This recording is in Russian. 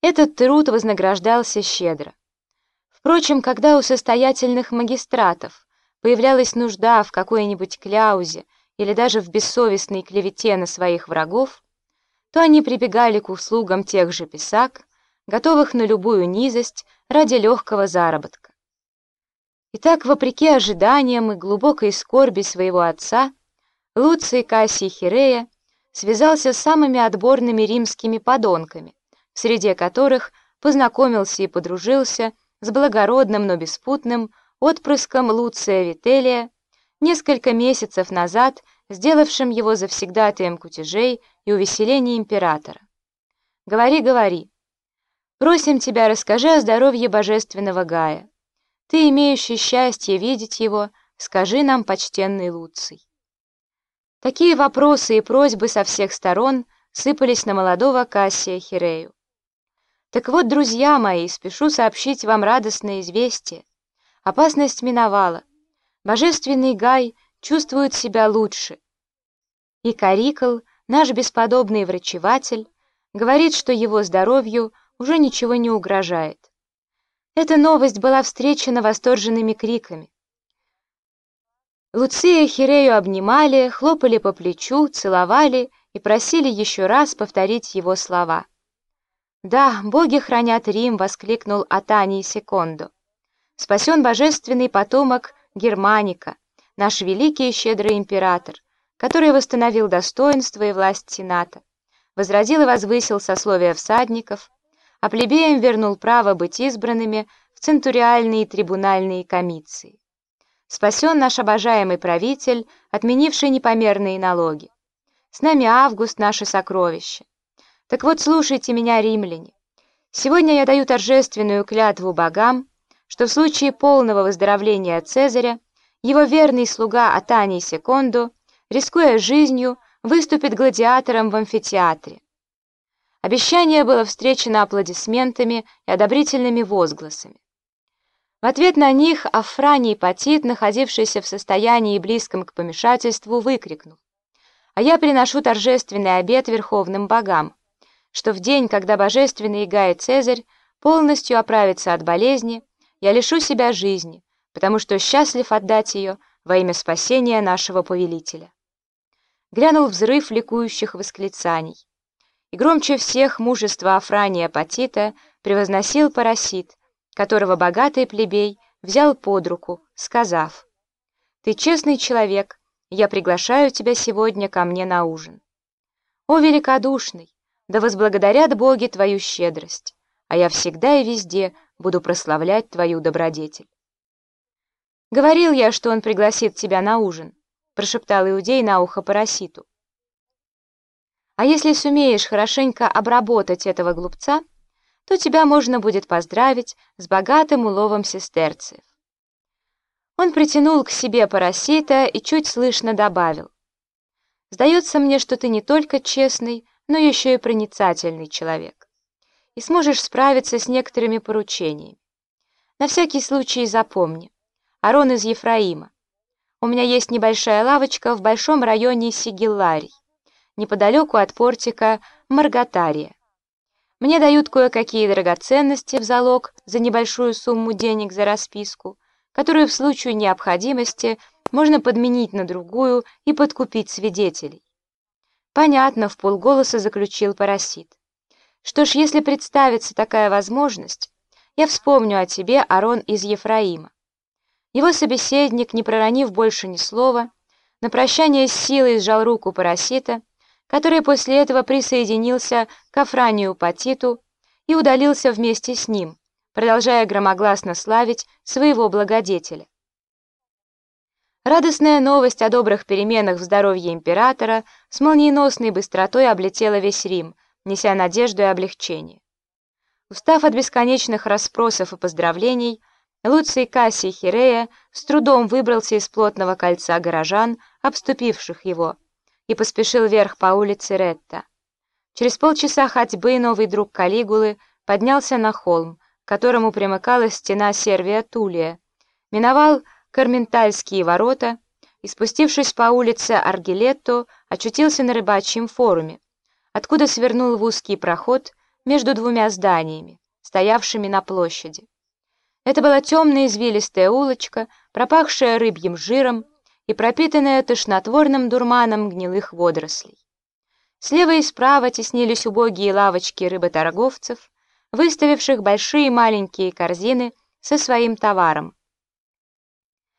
Этот труд вознаграждался щедро. Впрочем, когда у состоятельных магистратов появлялась нужда в какой-нибудь кляузе или даже в бессовестной клевете на своих врагов, то они прибегали к услугам тех же писак, готовых на любую низость ради легкого заработка. Итак, вопреки ожиданиям и глубокой скорби своего отца, Луций Кассий Хирея связался с самыми отборными римскими подонками, среди которых познакомился и подружился с благородным, но беспутным отпрыском Луция Вителия, несколько месяцев назад сделавшим его завсегдатаем кутежей и увеселений императора. «Говори, говори. Просим тебя, расскажи о здоровье божественного Гая. Ты, имеющий счастье видеть его, скажи нам, почтенный Луций». Такие вопросы и просьбы со всех сторон сыпались на молодого Кассия Хирею. Так вот, друзья мои, спешу сообщить вам радостное известие. Опасность миновала. Божественный Гай чувствует себя лучше. И Карикл, наш бесподобный врачеватель, говорит, что его здоровью уже ничего не угрожает. Эта новость была встречена восторженными криками. Луция Хирею обнимали, хлопали по плечу, целовали и просили еще раз повторить его слова. «Да, боги хранят Рим!» — воскликнул Атаний Секондо. «Спасен божественный потомок Германика, наш великий и щедрый император, который восстановил достоинство и власть Сената, возродил и возвысил сословия всадников, а плебеям вернул право быть избранными в центуриальные и трибунальные комиции. Спасен наш обожаемый правитель, отменивший непомерные налоги. С нами Август, наше сокровище. Так вот, слушайте меня, римляне. Сегодня я даю торжественную клятву богам, что в случае полного выздоровления Цезаря его верный слуга Атаний Секунду, рискуя жизнью, выступит гладиатором в амфитеатре. Обещание было встречено аплодисментами и одобрительными возгласами. В ответ на них Афраний Патит, находившийся в состоянии близком к помешательству, выкрикнул. «А я приношу торжественный обет верховным богам, что в день, когда божественный Гай Цезарь полностью оправится от болезни, я лишу себя жизни, потому что счастлив отдать ее во имя спасения нашего повелителя. Грянул взрыв ликующих восклицаний, и громче всех мужество Афрания Патита превозносил Парасит, которого богатый плебей взял под руку, сказав, «Ты честный человек, я приглашаю тебя сегодня ко мне на ужин». «О, великодушный! Да возблагодарят боги твою щедрость, а я всегда и везде буду прославлять твою добродетель. Говорил я, что он пригласит тебя на ужин, прошептал Иудей на ухо Параситу. А если сумеешь хорошенько обработать этого глупца, то тебя можно будет поздравить с богатым уловом сестерцев. Он притянул к себе Парасита и чуть слышно добавил. «Сдается мне, что ты не только честный, но еще и проницательный человек, и сможешь справиться с некоторыми поручениями. На всякий случай запомни, Арон из Ефраима. У меня есть небольшая лавочка в большом районе Сигилларий, неподалеку от портика Маргатария. Мне дают кое-какие драгоценности в залог за небольшую сумму денег за расписку, которую в случае необходимости можно подменить на другую и подкупить свидетелей. «Понятно», — в полголоса заключил Парасит. «Что ж, если представится такая возможность, я вспомню о тебе, Арон из Ефраима». Его собеседник, не проронив больше ни слова, на прощание с силой сжал руку Парасита, который после этого присоединился к Афранию Патиту и удалился вместе с ним, продолжая громогласно славить своего благодетеля. Радостная новость о добрых переменах в здоровье императора с молниеносной быстротой облетела весь Рим, неся надежду и облегчение. Устав от бесконечных расспросов и поздравлений, Луций Кассий Хирея с трудом выбрался из плотного кольца горожан, обступивших его, и поспешил вверх по улице Ретта. Через полчаса ходьбы новый друг Калигулы поднялся на холм, к которому примыкала стена Сервия Тулия, миновал Карментальские ворота и, спустившись по улице Аргилетто, очутился на рыбачьем форуме, откуда свернул в узкий проход между двумя зданиями, стоявшими на площади. Это была темная извилистая улочка, пропахшая рыбьим жиром и пропитанная тошнотворным дурманом гнилых водорослей. Слева и справа теснились убогие лавочки рыботорговцев, выставивших большие и маленькие корзины со своим товаром,